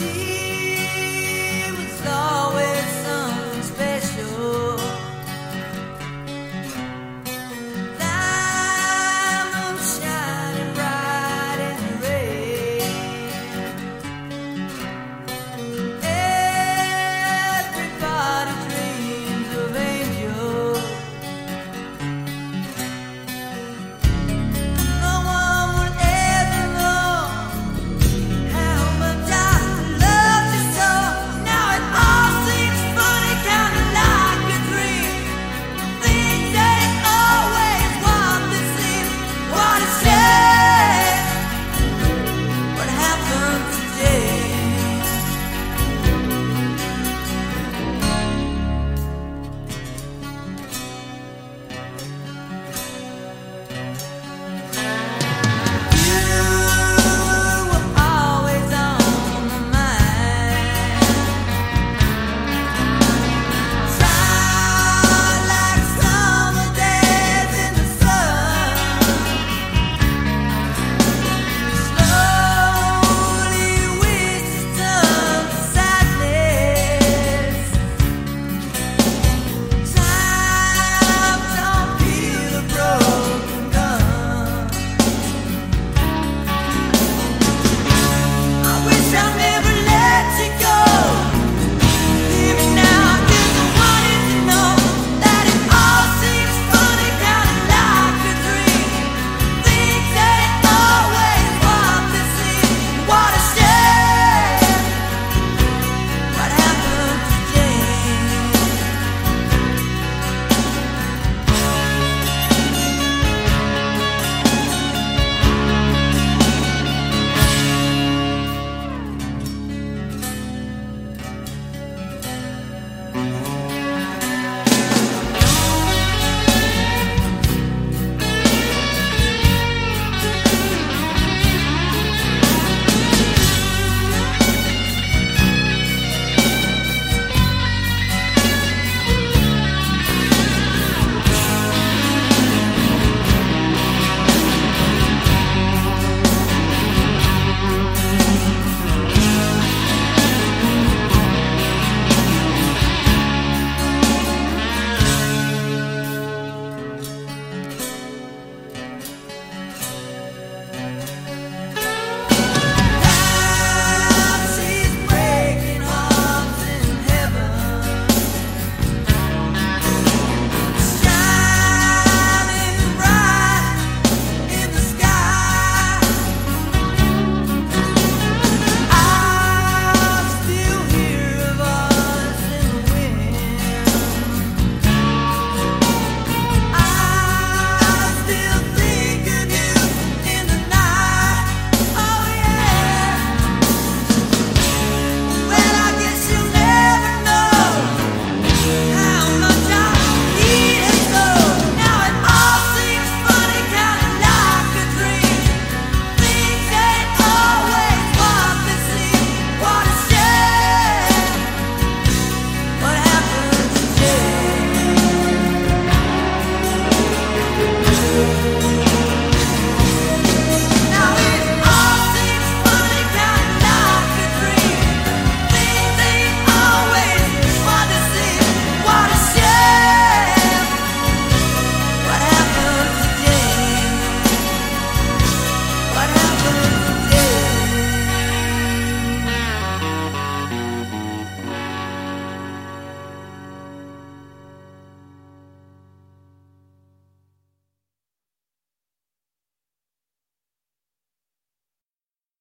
see